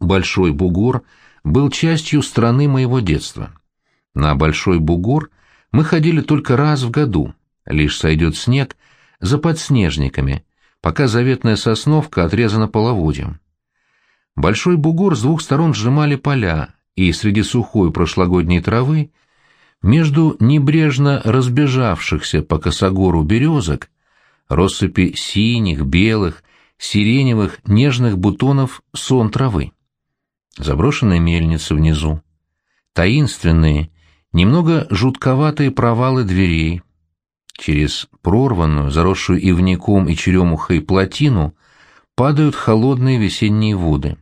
Большой Бугор был частью страны моего детства. На Большой Бугор мы ходили только раз в году, лишь сойдет снег, за подснежниками, пока заветная сосновка отрезана половодьем. Большой бугор с двух сторон сжимали поля, и среди сухой прошлогодней травы, между небрежно разбежавшихся по косогору березок, россыпи синих, белых, сиреневых, нежных бутонов сон травы. Заброшенная мельница внизу. Таинственные, немного жутковатые провалы дверей. Через прорванную, заросшую ивняком и черемухой плотину падают холодные весенние воды.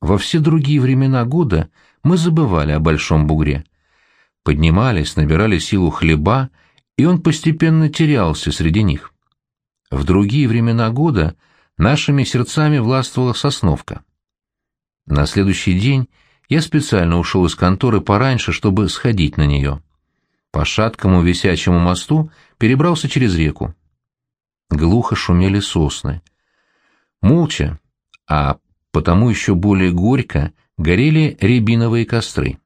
Во все другие времена года мы забывали о Большом Бугре. Поднимались, набирали силу хлеба, и он постепенно терялся среди них. В другие времена года нашими сердцами властвовала Сосновка. На следующий день я специально ушел из конторы пораньше, чтобы сходить на нее. По шаткому висячему мосту перебрался через реку. Глухо шумели сосны. Молча, а потому еще более горько, горели рябиновые костры.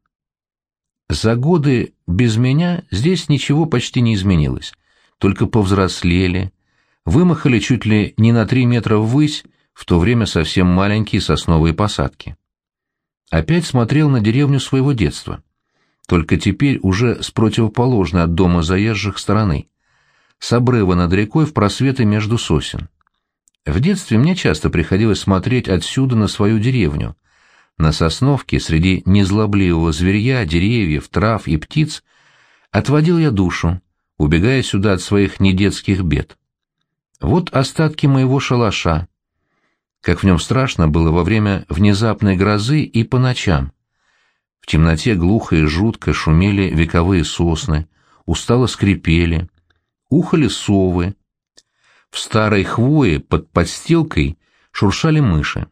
За годы без меня здесь ничего почти не изменилось, только повзрослели, вымахали чуть ли не на три метра ввысь, в то время совсем маленькие сосновые посадки. Опять смотрел на деревню своего детства, только теперь уже с противоположной от дома заезжих стороны, с обрыва над рекой в просветы между сосен. В детстве мне часто приходилось смотреть отсюда на свою деревню. На сосновке среди незлобливого зверья, деревьев, трав и птиц отводил я душу, убегая сюда от своих недетских бед. Вот остатки моего шалаша. Как в нем страшно было во время внезапной грозы и по ночам. В темноте глухо и жутко шумели вековые сосны, устало скрипели, ухали совы, в старой хвое под подстилкой шуршали мыши.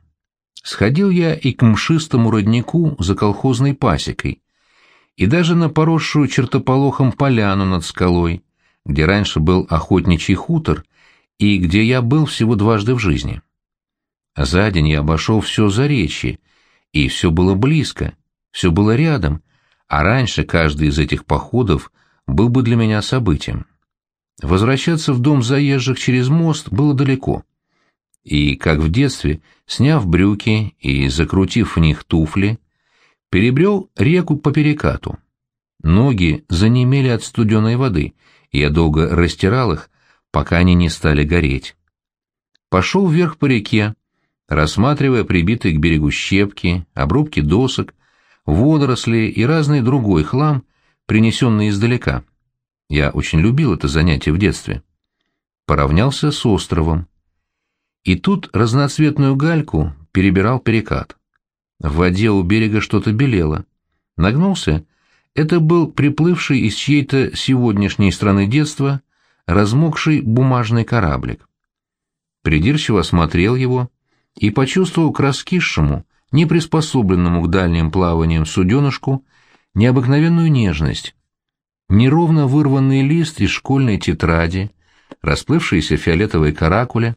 Сходил я и к мшистому роднику за колхозной пасекой, и даже на поросшую чертополохом поляну над скалой, где раньше был охотничий хутор и где я был всего дважды в жизни. За день я обошел все заречье, и все было близко, все было рядом, а раньше каждый из этих походов был бы для меня событием. Возвращаться в дом заезжих через мост было далеко. И, как в детстве, сняв брюки и закрутив в них туфли, перебрел реку по перекату. Ноги занемели от студеной воды, и я долго растирал их, пока они не стали гореть. Пошел вверх по реке, рассматривая прибитые к берегу щепки, обрубки досок, водоросли и разный другой хлам, принесенный издалека. Я очень любил это занятие в детстве. Поравнялся с островом. И тут разноцветную гальку перебирал перекат. В воде у берега что-то белело. Нагнулся. Это был приплывший из чьей-то сегодняшней страны детства размокший бумажный кораблик. Придирчиво осмотрел его и почувствовал к раскисшему, неприспособленному к дальним плаваниям суденышку, необыкновенную нежность, неровно вырванный лист из школьной тетради, расплывшиеся фиолетовые каракули.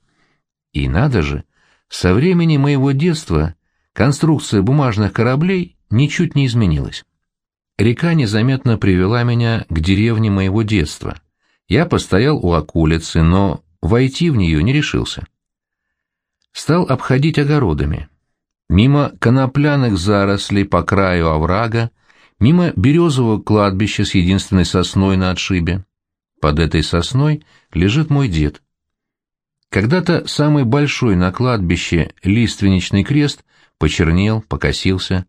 И надо же, со времени моего детства конструкция бумажных кораблей ничуть не изменилась. Река незаметно привела меня к деревне моего детства. Я постоял у околицы, но войти в нее не решился. Стал обходить огородами. Мимо конопляных зарослей по краю оврага мимо березового кладбища с единственной сосной на отшибе. Под этой сосной лежит мой дед. Когда-то самый большой на кладбище лиственничный крест почернел, покосился,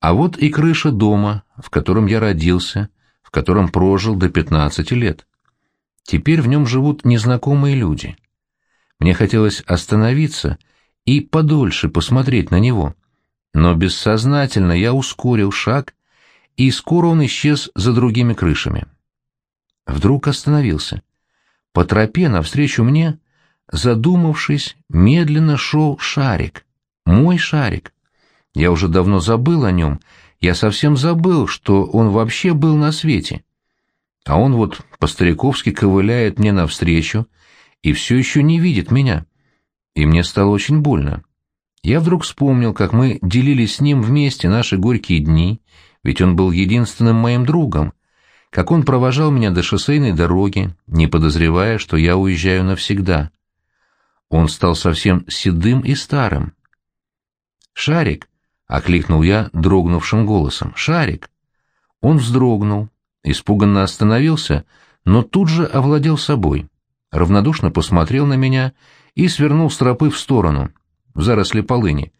а вот и крыша дома, в котором я родился, в котором прожил до пятнадцати лет. Теперь в нем живут незнакомые люди. Мне хотелось остановиться и подольше посмотреть на него, но бессознательно я ускорил шаг и скоро он исчез за другими крышами. Вдруг остановился. По тропе навстречу мне, задумавшись, медленно шел шарик. Мой шарик. Я уже давно забыл о нем, я совсем забыл, что он вообще был на свете. А он вот по-стариковски ковыляет мне навстречу и все еще не видит меня. И мне стало очень больно. Я вдруг вспомнил, как мы делили с ним вместе наши горькие дни, ведь он был единственным моим другом, как он провожал меня до шоссейной дороги, не подозревая, что я уезжаю навсегда. Он стал совсем седым и старым. «Шарик!» — окликнул я дрогнувшим голосом. «Шарик!» Он вздрогнул, испуганно остановился, но тут же овладел собой, равнодушно посмотрел на меня и свернул с тропы в сторону, в заросли полыни.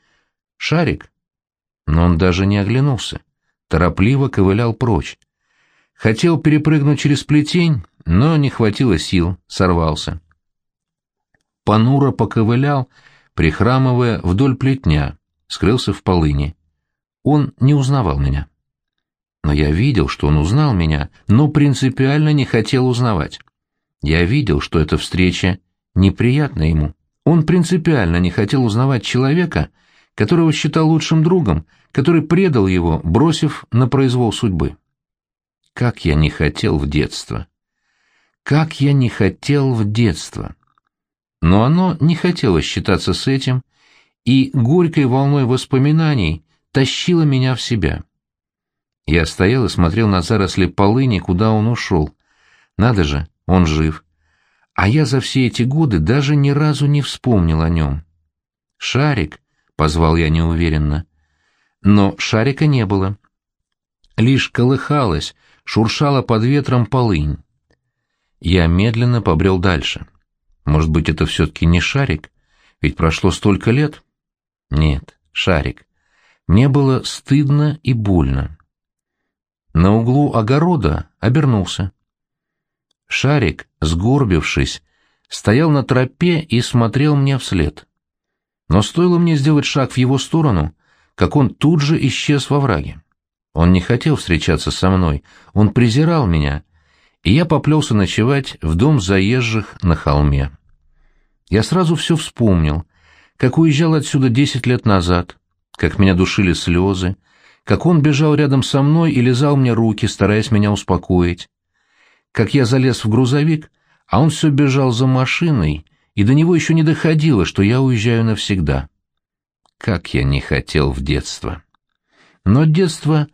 «Шарик?» Но он даже не оглянулся, торопливо ковылял прочь. Хотел перепрыгнуть через плетень, но не хватило сил, сорвался. Понуро поковылял, прихрамывая вдоль плетня, скрылся в полыни. Он не узнавал меня. Но я видел, что он узнал меня, но принципиально не хотел узнавать. Я видел, что эта встреча неприятна ему. Он принципиально не хотел узнавать человека, которого считал лучшим другом, который предал его, бросив на произвол судьбы. Как я не хотел в детство! Как я не хотел в детство! Но оно не хотело считаться с этим, и горькой волной воспоминаний тащило меня в себя. Я стоял и смотрел на заросли полыни, куда он ушел. Надо же, он жив. А я за все эти годы даже ни разу не вспомнил о нем. «Шарик», — позвал я неуверенно. Но шарика не было. Лишь колыхалась, шуршала под ветром полынь. Я медленно побрел дальше. Может быть, это все-таки не шарик? Ведь прошло столько лет. Нет, шарик. Мне было стыдно и больно. На углу огорода обернулся. Шарик, сгорбившись, стоял на тропе и смотрел мне вслед. Но стоило мне сделать шаг в его сторону, как он тут же исчез во враге. Он не хотел встречаться со мной, он презирал меня, и я поплелся ночевать в дом заезжих на холме. Я сразу все вспомнил, как уезжал отсюда десять лет назад, как меня душили слезы, как он бежал рядом со мной и лизал мне руки, стараясь меня успокоить, как я залез в грузовик, а он все бежал за машиной, и до него еще не доходило, что я уезжаю навсегда. Как я не хотел в детство. Но детство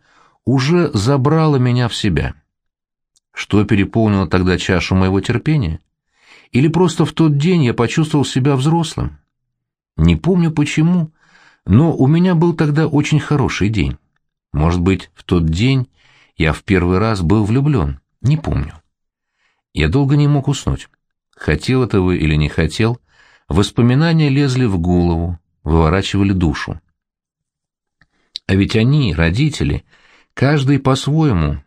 уже забрало меня в себя. Что переполнило тогда чашу моего терпения? Или просто в тот день я почувствовал себя взрослым? Не помню почему, но у меня был тогда очень хороший день. Может быть, в тот день я в первый раз был влюблен, не помню. Я долго не мог уснуть. Хотел этого или не хотел, воспоминания лезли в голову, выворачивали душу. А ведь они, родители, каждый по-своему,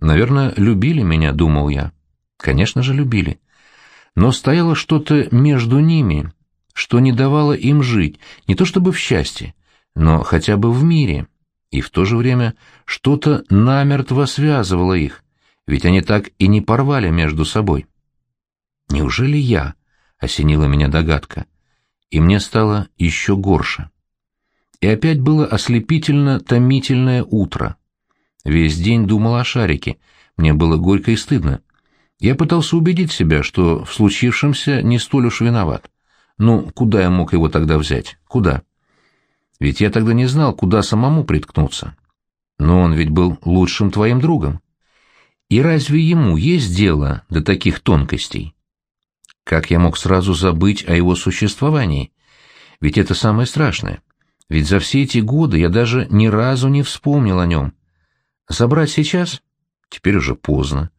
наверное, любили меня, думал я. Конечно же, любили. Но стояло что-то между ними, что не давало им жить, не то чтобы в счастье, но хотя бы в мире, и в то же время что-то намертво связывало их, ведь они так и не порвали между собой. Неужели я? — осенила меня догадка, и мне стало еще горше. И опять было ослепительно-томительное утро. Весь день думал о шарике, мне было горько и стыдно. Я пытался убедить себя, что в случившемся не столь уж виноват. Ну, куда я мог его тогда взять? Куда? Ведь я тогда не знал, куда самому приткнуться. Но он ведь был лучшим твоим другом. И разве ему есть дело до таких тонкостей? Как я мог сразу забыть о его существовании? Ведь это самое страшное. Ведь за все эти годы я даже ни разу не вспомнил о нем. Забрать сейчас? Теперь уже поздно.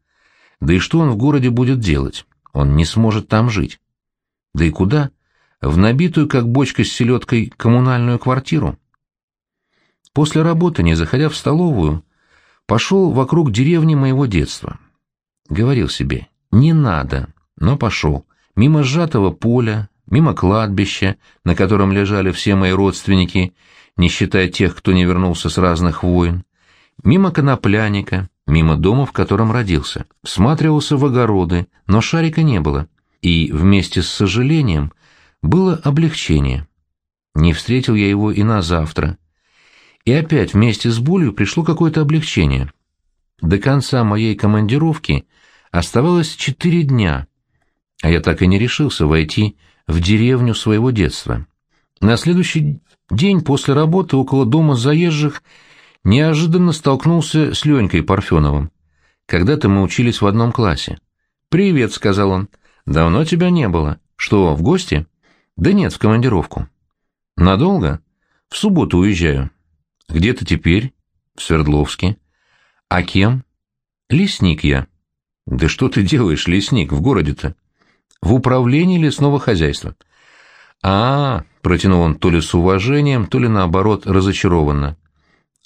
Да и что он в городе будет делать? Он не сможет там жить. Да и куда? В набитую, как бочка с селедкой, коммунальную квартиру? После работы, не заходя в столовую, Пошел вокруг деревни моего детства. Говорил себе, не надо, но пошел. Мимо сжатого поля, мимо кладбища, на котором лежали все мои родственники, не считая тех, кто не вернулся с разных войн, мимо конопляника, мимо дома, в котором родился. Всматривался в огороды, но шарика не было. И вместе с сожалением было облегчение. Не встретил я его и на завтра — и опять вместе с болью пришло какое-то облегчение. До конца моей командировки оставалось четыре дня, а я так и не решился войти в деревню своего детства. На следующий день после работы около дома заезжих неожиданно столкнулся с Ленькой Парфеновым. Когда-то мы учились в одном классе. «Привет», — сказал он. «Давно тебя не было. Что, в гости?» «Да нет, в командировку». «Надолго?» «В субботу уезжаю». «Где ты теперь?» «В Свердловске». «А кем?» «Лесник я». «Да что ты делаешь, лесник, в городе-то?» «В управлении лесного хозяйства». «А, -а — протянул он то ли с уважением, то ли наоборот разочарованно.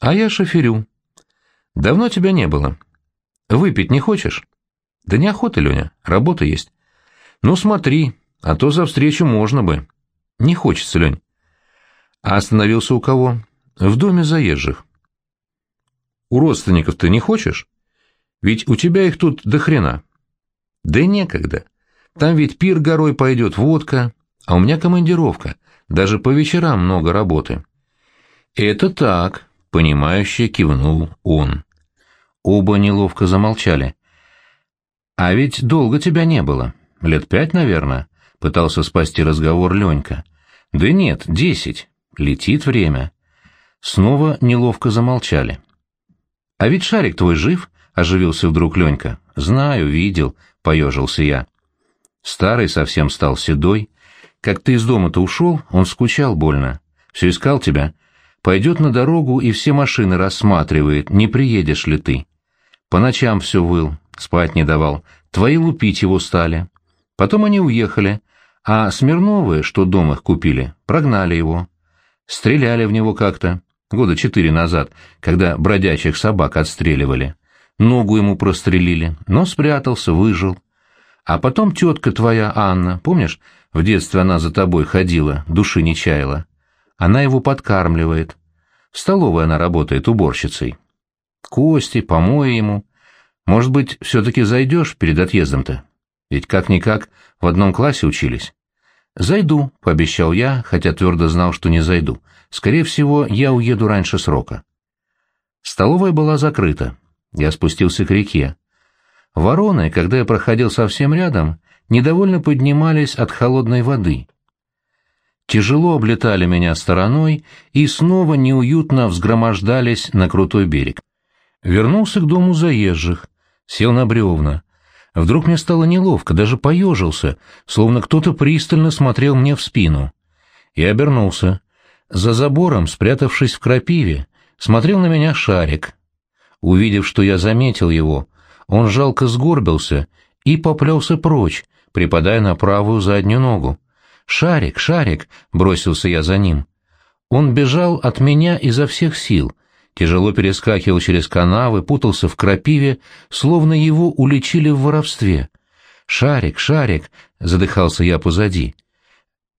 «А я шоферю». «Давно тебя не было. Выпить не хочешь?» «Да неохота, Леня, работа есть». «Ну смотри, а то за встречу можно бы». «Не хочется, Лень». «А остановился у кого?» «В доме заезжих». «У родственников ты не хочешь? Ведь у тебя их тут до хрена». «Да некогда. Там ведь пир горой пойдет, водка, а у меня командировка, даже по вечерам много работы». «Это так», — понимающе кивнул он. Оба неловко замолчали. «А ведь долго тебя не было. Лет пять, наверное», — пытался спасти разговор Ленька. «Да нет, десять. Летит время». Снова неловко замолчали. «А ведь шарик твой жив?» — оживился вдруг Ленька. «Знаю, видел», — поежился я. Старый совсем стал седой. Как ты из дома-то ушел, он скучал больно. Все искал тебя. Пойдет на дорогу и все машины рассматривает, не приедешь ли ты. По ночам все выл, спать не давал. Твои лупить его стали. Потом они уехали, а Смирновы, что дом их купили, прогнали его. Стреляли в него как-то, года четыре назад, когда бродячих собак отстреливали. Ногу ему прострелили, но спрятался, выжил. А потом тетка твоя, Анна, помнишь, в детстве она за тобой ходила, души не чаяла. Она его подкармливает. В столовой она работает уборщицей. Кости, помои ему. Может быть, все-таки зайдешь перед отъездом-то? Ведь как-никак в одном классе учились. «Зайду», — пообещал я, хотя твердо знал, что не зайду. «Скорее всего, я уеду раньше срока». Столовая была закрыта. Я спустился к реке. Вороны, когда я проходил совсем рядом, недовольно поднимались от холодной воды. Тяжело облетали меня стороной и снова неуютно взгромождались на крутой берег. Вернулся к дому заезжих, сел на бревна. Вдруг мне стало неловко, даже поежился, словно кто-то пристально смотрел мне в спину. И обернулся. За забором, спрятавшись в крапиве, смотрел на меня шарик. Увидев, что я заметил его, он жалко сгорбился и поплелся прочь, припадая на правую заднюю ногу. «Шарик, Шарик!» — бросился я за ним. Он бежал от меня изо всех сил, тяжело перескакивал через канавы, путался в крапиве, словно его уличили в воровстве. «Шарик, Шарик!» — задыхался я позади.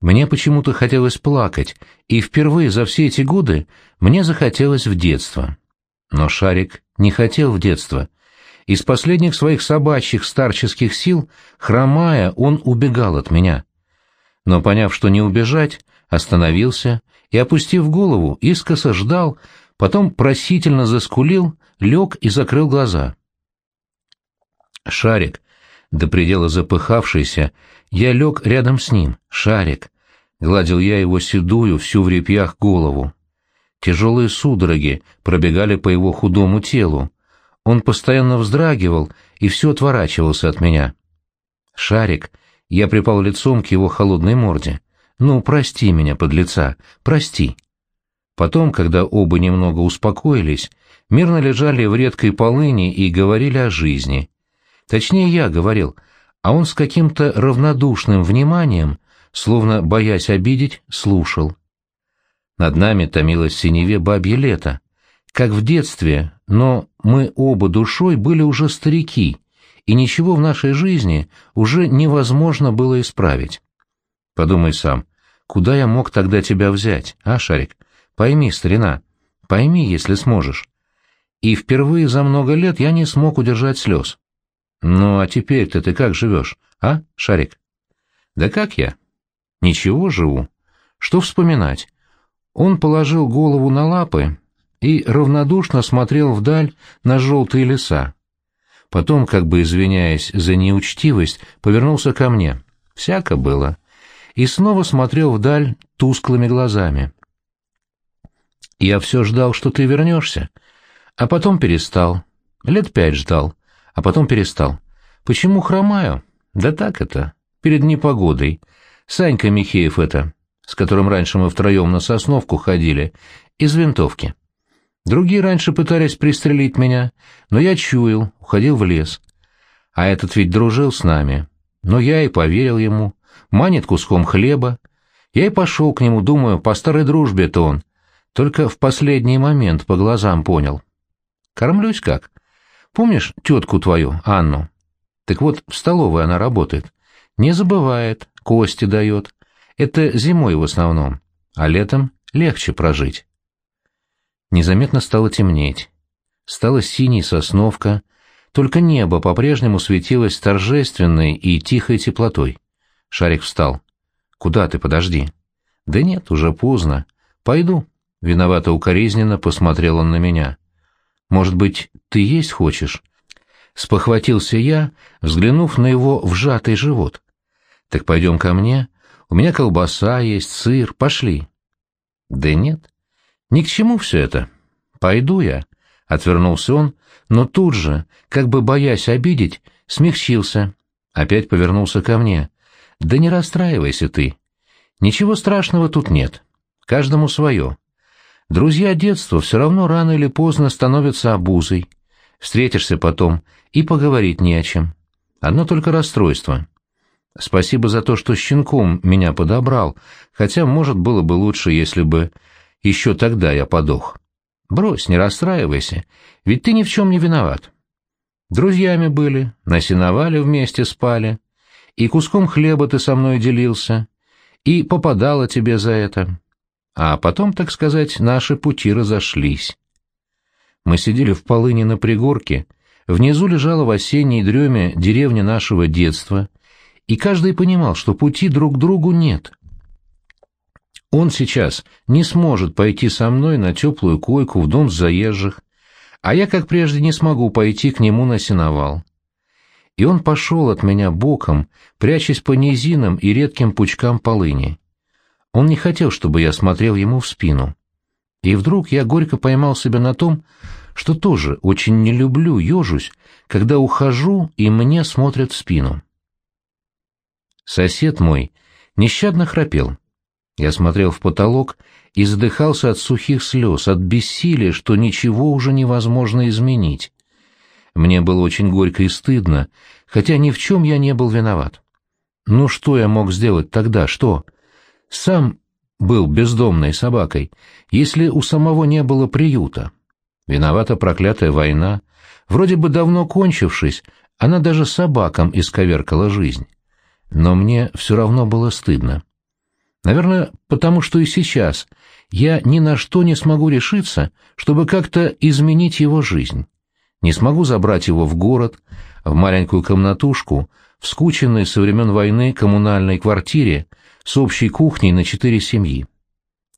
Мне почему-то хотелось плакать, и впервые за все эти годы мне захотелось в детство. Но Шарик не хотел в детство. Из последних своих собачьих старческих сил, хромая, он убегал от меня. Но, поняв, что не убежать, остановился и, опустив голову, искоса ждал, потом просительно заскулил, лег и закрыл глаза. «Шарик!» До предела запыхавшийся, я лег рядом с ним. «Шарик!» Гладил я его седую, всю в репьях голову. Тяжелые судороги пробегали по его худому телу. Он постоянно вздрагивал и все отворачивался от меня. «Шарик!» Я припал лицом к его холодной морде. «Ну, прости меня, подлеца, прости!» Потом, когда оба немного успокоились, мирно лежали в редкой полыни и говорили о жизни. Точнее, я говорил, а он с каким-то равнодушным вниманием, словно боясь обидеть, слушал. Над нами томилось синеве бабье лето, как в детстве, но мы оба душой были уже старики, и ничего в нашей жизни уже невозможно было исправить. Подумай сам, куда я мог тогда тебя взять, а, Шарик? Пойми, старина, пойми, если сможешь. И впервые за много лет я не смог удержать слез. Ну, а теперь-то ты как живешь, а, Шарик? Да как я? Ничего, живу. Что вспоминать? Он положил голову на лапы и равнодушно смотрел вдаль на желтые леса. Потом, как бы извиняясь за неучтивость, повернулся ко мне. Всяко было. И снова смотрел вдаль тусклыми глазами. «Я все ждал, что ты вернешься, а потом перестал. Лет пять ждал, а потом перестал. Почему хромаю? Да так это, перед непогодой. Санька Михеев это, с которым раньше мы втроем на Сосновку ходили, из винтовки. Другие раньше пытались пристрелить меня, но я чуял, уходил в лес. А этот ведь дружил с нами. Но я и поверил ему. Манит куском хлеба. Я и пошел к нему, думаю, по старой дружбе-то он. Только в последний момент по глазам понял. Кормлюсь как? Помнишь тетку твою, Анну? Так вот, в столовой она работает. Не забывает, кости дает. Это зимой в основном, а летом легче прожить. Незаметно стало темнеть. Стала синей сосновка, только небо по-прежнему светилось торжественной и тихой теплотой. Шарик встал. «Куда ты, подожди?» «Да нет, уже поздно. Пойду». Виновато укоризненно посмотрел он на меня. «Может быть, ты есть хочешь?» Спохватился я, взглянув на его вжатый живот. «Так пойдем ко мне. У меня колбаса есть, сыр. Пошли». «Да нет. Ни к чему все это. Пойду я». Отвернулся он, но тут же, как бы боясь обидеть, смягчился. Опять повернулся ко мне. «Да не расстраивайся ты. Ничего страшного тут нет. Каждому свое. Друзья детства все равно рано или поздно становятся обузой. Встретишься потом, и поговорить не о чем. Одно только расстройство. Спасибо за то, что щенком меня подобрал, хотя, может, было бы лучше, если бы еще тогда я подох. Брось, не расстраивайся, ведь ты ни в чем не виноват. Друзьями были, насиновали вместе спали, и куском хлеба ты со мной делился, и попадало тебе за это. А потом, так сказать, наши пути разошлись. Мы сидели в полыни на пригорке, внизу лежала в осенней дреме деревня нашего детства, и каждый понимал, что пути друг другу нет. Он сейчас не сможет пойти со мной на теплую койку в дом заезжих, а я, как прежде, не смогу пойти к нему на сеновал. И он пошел от меня боком, прячась по низинам и редким пучкам полыни. Он не хотел, чтобы я смотрел ему в спину. И вдруг я горько поймал себя на том, что тоже очень не люблю, ежусь, когда ухожу, и мне смотрят в спину. Сосед мой нещадно храпел. Я смотрел в потолок и задыхался от сухих слез, от бессилия, что ничего уже невозможно изменить. Мне было очень горько и стыдно, хотя ни в чем я не был виноват. Ну что я мог сделать тогда, что? Сам был бездомной собакой, если у самого не было приюта. Виновата проклятая война. Вроде бы давно кончившись, она даже собакам исковеркала жизнь. Но мне все равно было стыдно. Наверное, потому что и сейчас я ни на что не смогу решиться, чтобы как-то изменить его жизнь. Не смогу забрать его в город, в маленькую комнатушку, в скученной со времен войны коммунальной квартире с общей кухней на четыре семьи.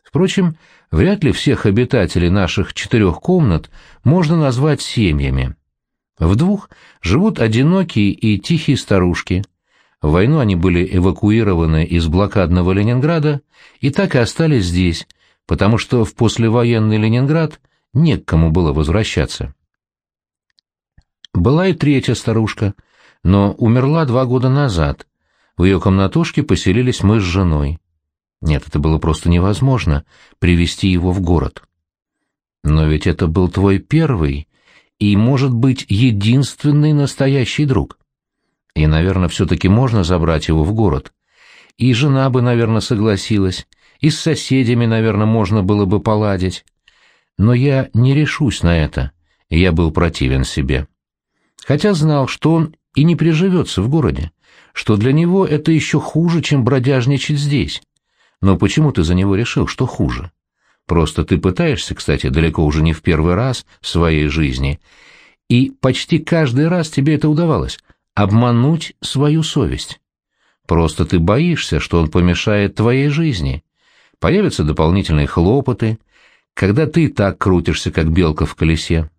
Впрочем, вряд ли всех обитателей наших четырех комнат можно назвать семьями. В двух живут одинокие и тихие старушки – в войну они были эвакуированы из блокадного Ленинграда и так и остались здесь, потому что в послевоенный Ленинград не к кому было возвращаться. Была и третья старушка, но умерла два года назад. В ее комнатушке поселились мы с женой. Нет, это было просто невозможно — привести его в город. Но ведь это был твой первый и, может быть, единственный настоящий друг. И, наверное, все-таки можно забрать его в город. И жена бы, наверное, согласилась, и с соседями, наверное, можно было бы поладить. Но я не решусь на это, и я был противен себе. Хотя знал, что он и не приживется в городе, что для него это еще хуже, чем бродяжничать здесь. Но почему ты за него решил, что хуже? Просто ты пытаешься, кстати, далеко уже не в первый раз в своей жизни, и почти каждый раз тебе это удавалось, обмануть свою совесть. Просто ты боишься, что он помешает твоей жизни. Появятся дополнительные хлопоты, когда ты так крутишься, как белка в колесе.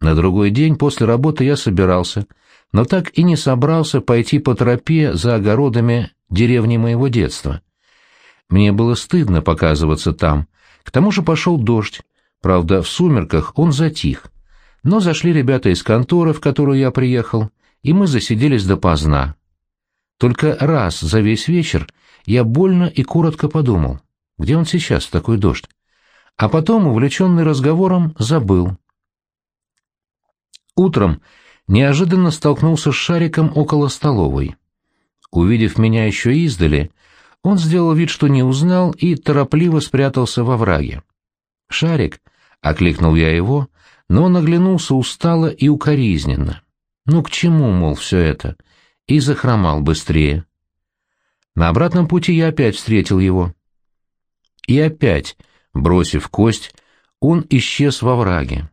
На другой день после работы я собирался, но так и не собрался пойти по тропе за огородами деревни моего детства. Мне было стыдно показываться там. К тому же пошел дождь. Правда, в сумерках он затих. Но зашли ребята из конторы, в которую я приехал, и мы засиделись допоздна. Только раз за весь вечер я больно и коротко подумал, где он сейчас, такой дождь. А потом, увлеченный разговором, забыл. Утром неожиданно столкнулся с шариком около столовой. Увидев меня еще издали, он сделал вид, что не узнал, и торопливо спрятался во враге. «Шарик!» — окликнул я его, но он оглянулся устало и укоризненно. Ну к чему, мол, все это? И захромал быстрее. На обратном пути я опять встретил его. И опять, бросив кость, он исчез во враге.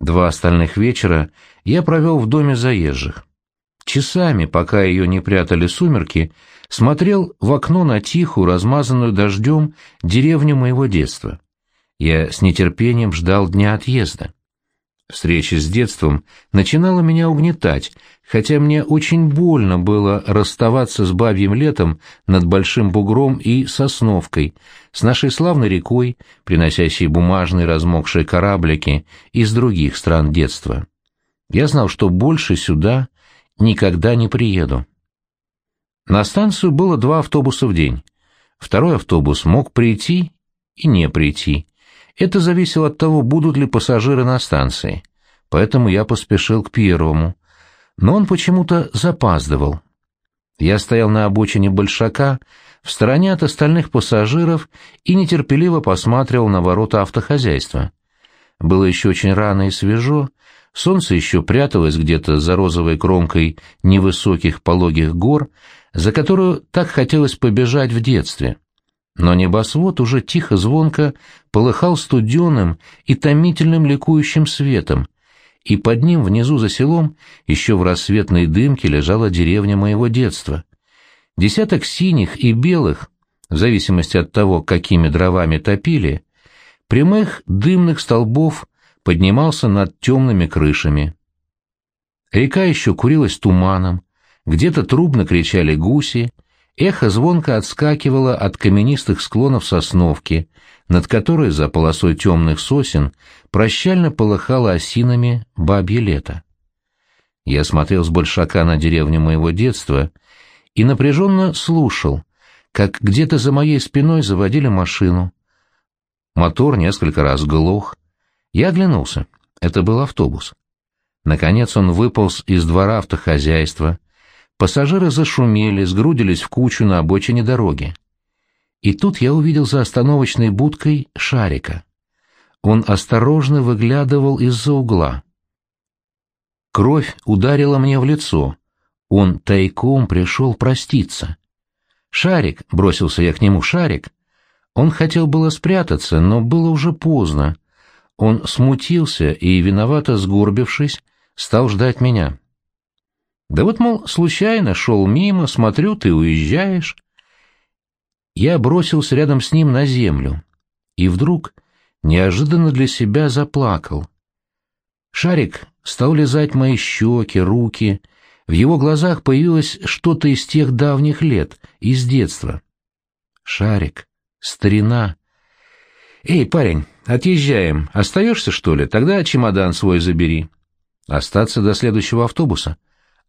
Два остальных вечера я провел в доме заезжих. Часами, пока ее не прятали сумерки, смотрел в окно на тихую, размазанную дождем деревню моего детства. Я с нетерпением ждал дня отъезда. Встреча с детством начинала меня угнетать, хотя мне очень больно было расставаться с бабьим летом над Большим Бугром и Сосновкой, с нашей славной рекой, приносящей бумажные размокшие кораблики из других стран детства. Я знал, что больше сюда никогда не приеду. На станцию было два автобуса в день. Второй автобус мог прийти и не прийти. Это зависело от того, будут ли пассажиры на станции. Поэтому я поспешил к первому. Но он почему-то запаздывал. Я стоял на обочине Большака, в стороне от остальных пассажиров и нетерпеливо посматривал на ворота автохозяйства. Было еще очень рано и свежо, солнце еще пряталось где-то за розовой кромкой невысоких пологих гор, за которую так хотелось побежать в детстве но небосвод уже тихо-звонко полыхал студеным и томительным ликующим светом, и под ним внизу за селом еще в рассветной дымке лежала деревня моего детства. Десяток синих и белых, в зависимости от того, какими дровами топили, прямых дымных столбов поднимался над темными крышами. Река еще курилась туманом, где-то трубно кричали гуси, Эхо звонко отскакивало от каменистых склонов сосновки, над которой за полосой темных сосен прощально полыхало осинами бабье лето. Я смотрел с большака на деревню моего детства и напряженно слушал, как где-то за моей спиной заводили машину. Мотор несколько раз глох. Я оглянулся. Это был автобус. Наконец он выполз из двора автохозяйства, Пассажиры зашумели, сгрудились в кучу на обочине дороги. И тут я увидел за остановочной будкой шарика. Он осторожно выглядывал из-за угла. Кровь ударила мне в лицо. Он тайком пришел проститься. «Шарик!» — бросился я к нему. «Шарик!» Он хотел было спрятаться, но было уже поздно. Он смутился и, виновато сгорбившись, стал ждать меня. Да вот, мол, случайно шел мимо, смотрю, ты уезжаешь. Я бросился рядом с ним на землю и вдруг неожиданно для себя заплакал. Шарик стал лизать мои щеки, руки. В его глазах появилось что-то из тех давних лет, из детства. Шарик, старина. Эй, парень, отъезжаем. Остаешься, что ли? Тогда чемодан свой забери. Остаться до следующего автобуса.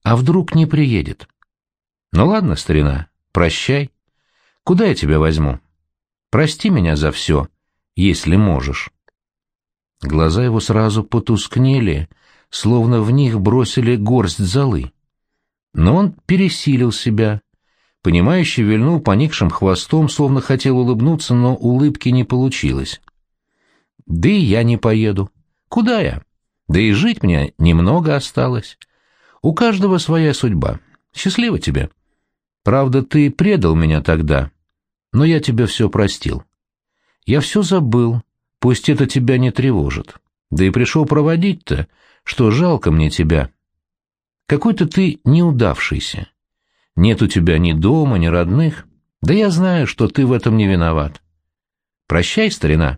А вдруг не приедет? Ну ладно, старина, прощай. Куда я тебя возьму? Прости меня за все, если можешь. Глаза его сразу потускнели, словно в них бросили горсть золы. Но он пересилил себя, понимающе вильнул поникшим хвостом, словно хотел улыбнуться, но улыбки не получилось. Да и я не поеду. Куда я? Да и жить мне немного осталось. У каждого своя судьба. Счастливо тебе. Правда, ты предал меня тогда, но я тебе все простил. Я все забыл, пусть это тебя не тревожит. Да и пришел проводить-то, что жалко мне тебя. Какой-то ты неудавшийся. Нет у тебя ни дома, ни родных. Да я знаю, что ты в этом не виноват. Прощай, старина.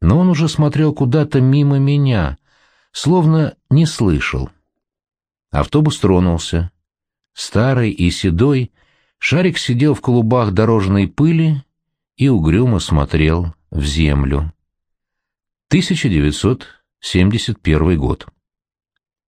Но он уже смотрел куда-то мимо меня, словно не слышал. Автобус тронулся. Старый и седой, Шарик сидел в клубах дорожной пыли и угрюмо смотрел в землю. 1971 год.